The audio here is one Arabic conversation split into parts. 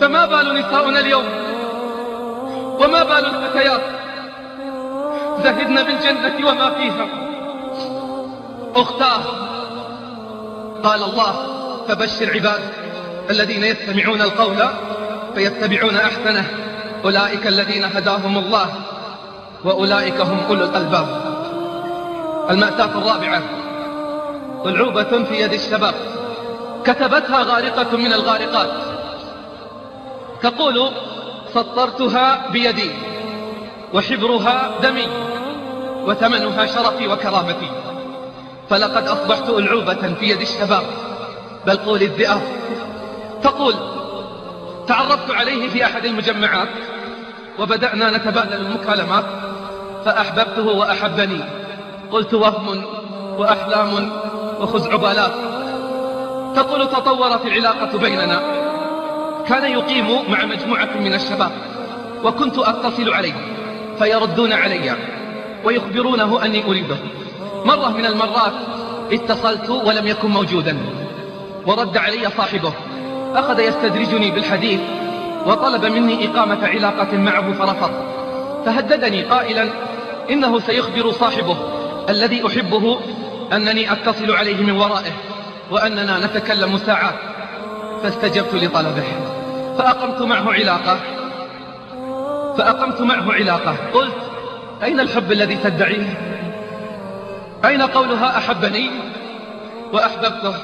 فما بال نساؤنا اليوم؟ وما بال الفتيات؟ زهدن بالجنة وما فيها. أختاه قال الله فبشر عباد الذين يستمعون القول فيتبعون أحسنه. أولئك الذين هداهم الله وأولئك هم أولو الألباب. المأساة الرابعة ألعوبة في يد الشباب. كتبتها غارقة من الغارقات. تقول سطرتها بيدي وحبرها دمي وثمنها شرفي وكرامتي. فلقد أصبحت ألعوبة في يد الشباب. بل قول الذئاب. تقول تعرفت عليه في أحد المجمعات وبدأنا نتبادل المكالمات فأحببته وأحبني. قلت وهم وأحلام وخزعبالات تقول تطورت العلاقة بيننا. كان يقيم مع مجموعة من الشباب وكنت أتصل عليه فيردون علي ويخبرونه أني أريده. مرة من المرات اتصلت ولم يكن موجودا ورد علي صاحبه أخذ يستدرجني بالحديث وطلب مني إقامة علاقة معه فرفضت فهددني قائلا إنه سيخبر صاحبه الذي أحبه أنني أتصل عليه من ورائه وأننا نتكلم ساعات فاستجبت لطلبه. فأقمت معه علاقة. فأقمت معه علاقة. قلت أين الحب الذي تدعيه أين قولها أحبني؟ وأحببته.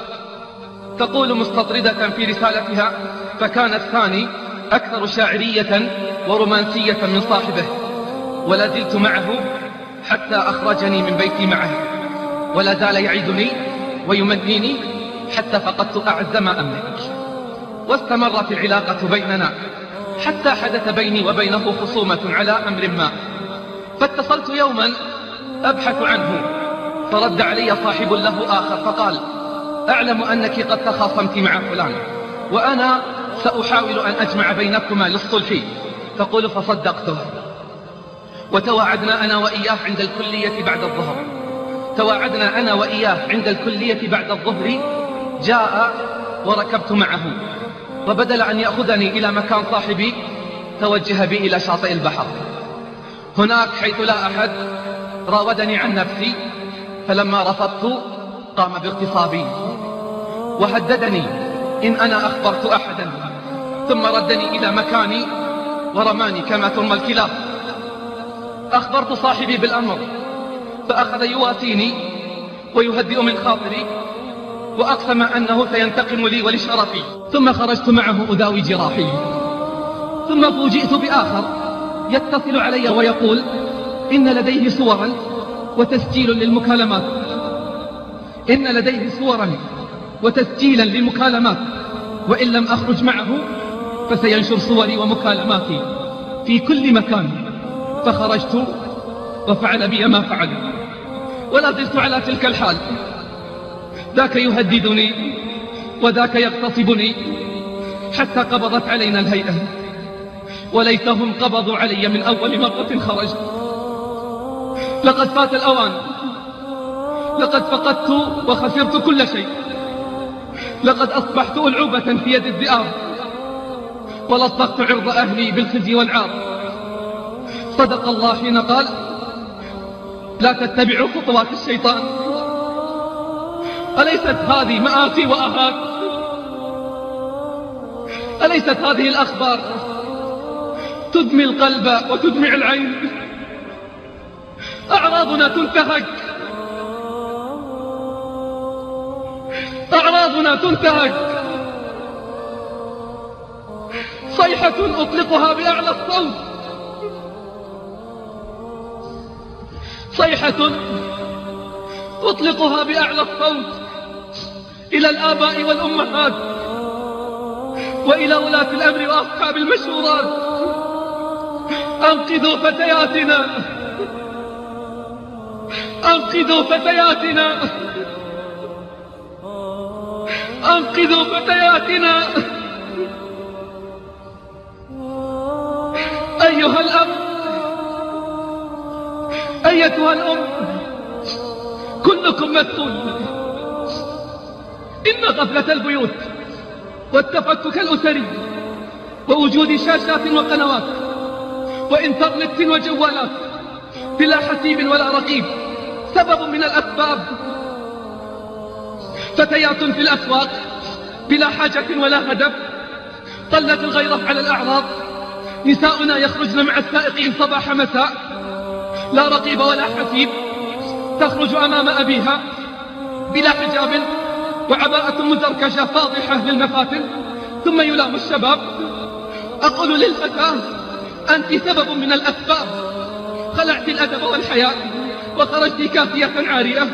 تقول مستطردة في رسالتها فكان الثاني أكثر شاعرية ورومانسية من صاحبه. ولا زلت معه حتى أخرجني من بيتي معه. ولا زال يعيدني ويمنيني حتى فقدت أعز ما أملك. واستمرت العلاقة بيننا. حتى حدث بيني وبينه خصومة على أمر ما. فاتصلت يوما أبحث عنه. فرد علي صاحب له آخر فقال أعلم أنك قد تخاصمت مع فلان وأنا سأحاول أن أجمع بينكما للصلح. تقول فصدقته. وتواعدنا أنا وإياه عند الكلية بعد الظهر. تواعدنا أنا وإياه عند الكلية بعد الظهر. جاء وركبت معه وبدل أن يأخذني إلى مكان صاحبي توجه بي إلى شاطئ البحر. هناك حيث لا أحد راودني عن نفسي فلما رفضت قام باغتصابي. وهددني إن أنا أخبرت أحدا. ثم ردني إلى مكاني ورماني كما ترمى الكلاب. أخبرت صاحبي بالأمر فأخذ يواسيني ويهدئ من خاطري. وأقسم أنه سينتقم لي ولشرفي. ثم خرجت معه أداوي جراحي. ثم فوجئت بآخر يتصل علي ويقول إن لديه صورا وتسجيل للمكالمات. إن لديه صورا وتسجيلا للمكالمات. وإن لم أخرج معه فسينشر صوري ومكالماتي في كل مكان. فخرجت وفعل بي ما فعل. ولا زلت على تلك الحال. ذاك يهددني وذاك يغتصبني حتى قبضت علينا الهيئة وليتهم قبضوا علي من أول مرة خرجت. لقد فات الأوان. لقد فقدت وخسرت كل شيء. لقد أصبحت ألعوبة في يد الذئاب. ولصقت عرض أهلي بالخزي والعار. صدق الله حين قال لا تتبعوا خطوات الشيطان. أليست هذه مآسي وأهات أليست هذه الأخبار تدمي القلب وتدمع العين؟ أعراضنا تنتهك. أعراضنا تنتهك. صيحة أطلقها بأعلى الصوت. صيحة أطلقها بأعلى الصوت. إلى الآباء والأمهات وإلى ولاة الأمر وأصحاب المشورات. أنقذوا فتياتنا. أنقذوا فتياتنا. أنقذوا فتياتنا. أيها الأب أيتها الأم كلكم مسؤول إن غفلة البيوت والتفكك الأسري ووجود شاشات وقنوات وإنترنت وجوالات بلا حسيب ولا رقيب سبب من الأسباب فتيات في الأسواق بلا حاجة ولا هدف طلت الغيرة على الأعراض نساؤنا يخرجن مع السائقين صباح مساء لا رقيب ولا حسيب تخرج أمام أبيها بلا حجاب وعباءة مزركشة فاضحة للمفاتن ثم يلام الشباب. أقول للفتاة أنت سبب من الأسباب. خلعت الأدب والحياة وخرجت كافية عارية.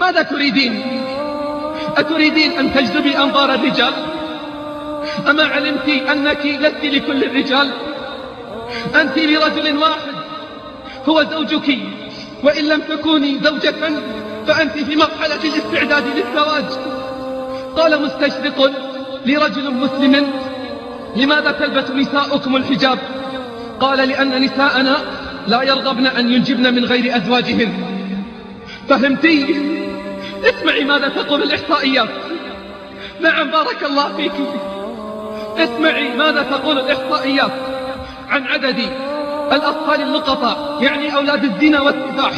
ماذا تريدين؟ أتريدين أن تجذبي أنظار الرجال؟ أما علمت أنك لست لكل الرجال؟ أنت لرجل واحد هو زوجك. وإن لم تكوني زوجة فأنت في مرحلة الاستعداد للزواج. قال مستشرق لرجل مسلم لماذا تلبس نساؤكم الحجاب؟ قال لأن نساءنا لا يرغبن أن ينجبن من غير أزواجهن. فهمتي؟ اسمعي ماذا تقول الإحصائيات. نعم بارك الله فيك. اسمعي ماذا تقول الإحصائيات عن عدد الأطفال اللقطاء يعني أولاد الزنا والسفاح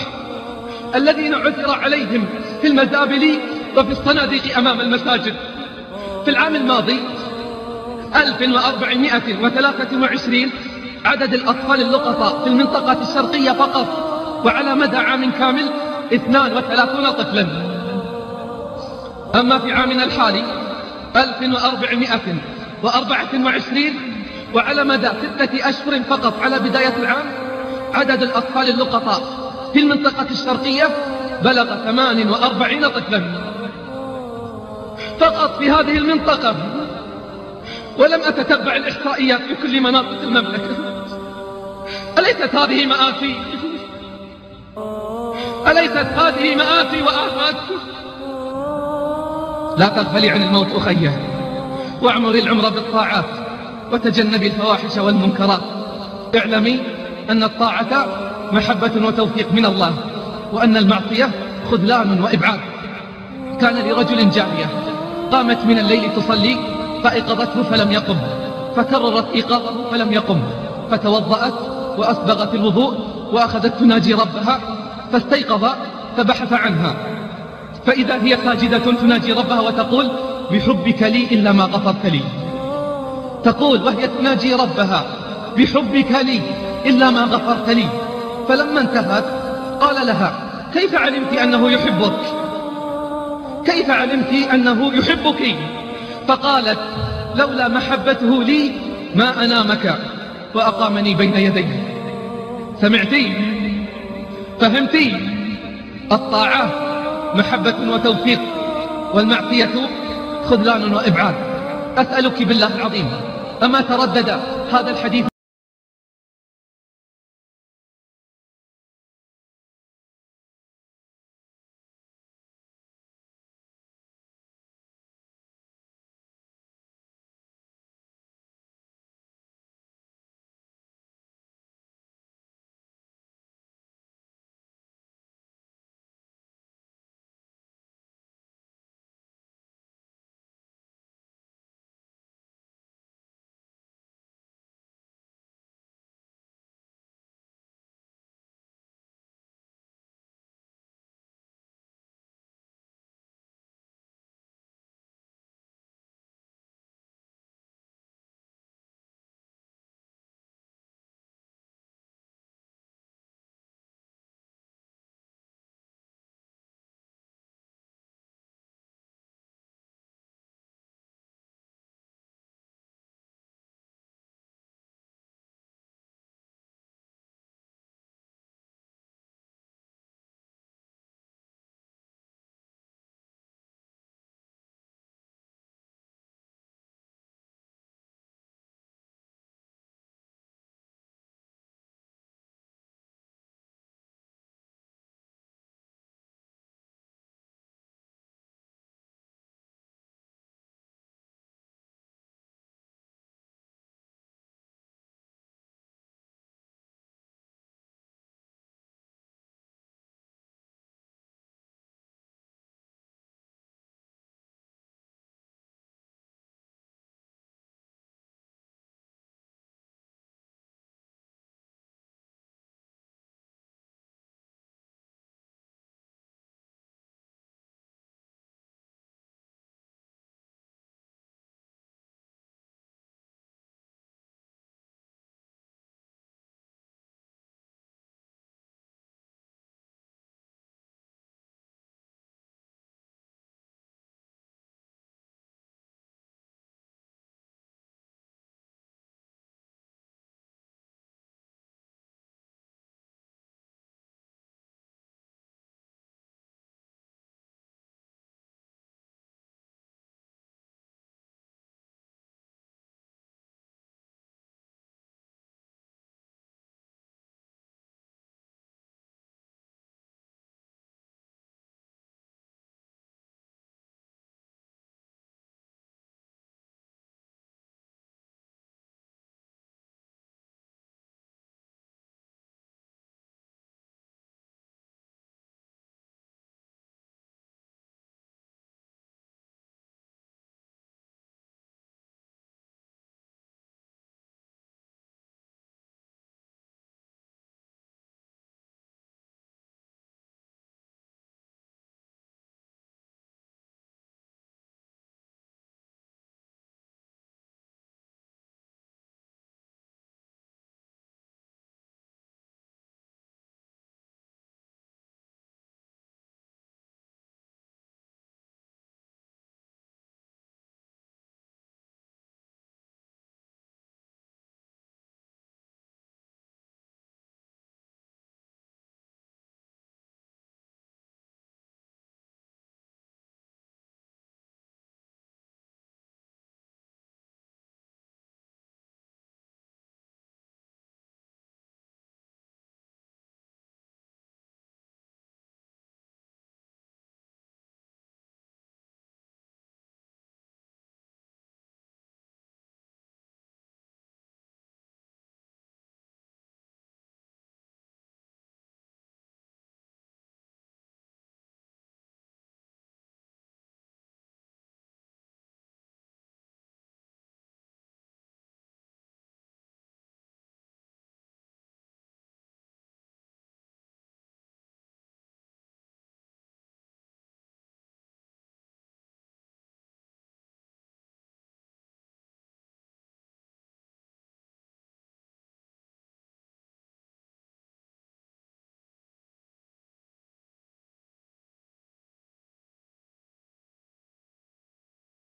الذين عثر عليهم في المزابل وفي الصناديق أمام المساجد. في العام الماضي 1423 عدد الأطفال اللقطاء في المنطقة الشرقية فقط وعلى مدى عام كامل 32 طفلا. أما في عامنا الحالي 1424 وعلى مدى ستة أشهر فقط على بداية العام عدد الأطفال اللقطاء في المنطقة الشرقية بلغ 48 طفلا. فقط في هذه المنطقة. ولم أتتبع الإحصائيات في كل مناطق المملكة. أليست هذه مآسي؟ أليست هذه مآسي وآفات؟ لا تغفلي عن الموت أخيه واعمري العمر بالطاعات وتجنبي الفواحش والمنكرات. اعلمي أن الطاعة محبة وتوفيق من الله وأن المعصية خذلان وإبعاد. كان لرجل جارية. قامت من الليل تصلي فأيقظته فلم يقم فكررت إيقاظه فلم يقم فتوضأت وأسبغت الوضوء وأخذت تناجي ربها فاستيقظ فبحث عنها. فإذا هي ساجدة تناجي ربها وتقول بحبك لي إلا ما غفرت لي. تقول وهي تناجي ربها بحبك لي إلا ما غفرت لي. فلما انتهت قال لها كيف علمت أنه يحبك؟ كيف علمت أنه يحبك؟ فقالت لولا محبته لي ما أنامك وأقامني بين يديه سمعتي؟ فهمتي؟ الطاعة محبة وتوفيق والمعصية خذلان وإبعاد. أسألك بالله العظيم أما تردد هذا الحديث